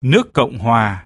nước Cộng hòa.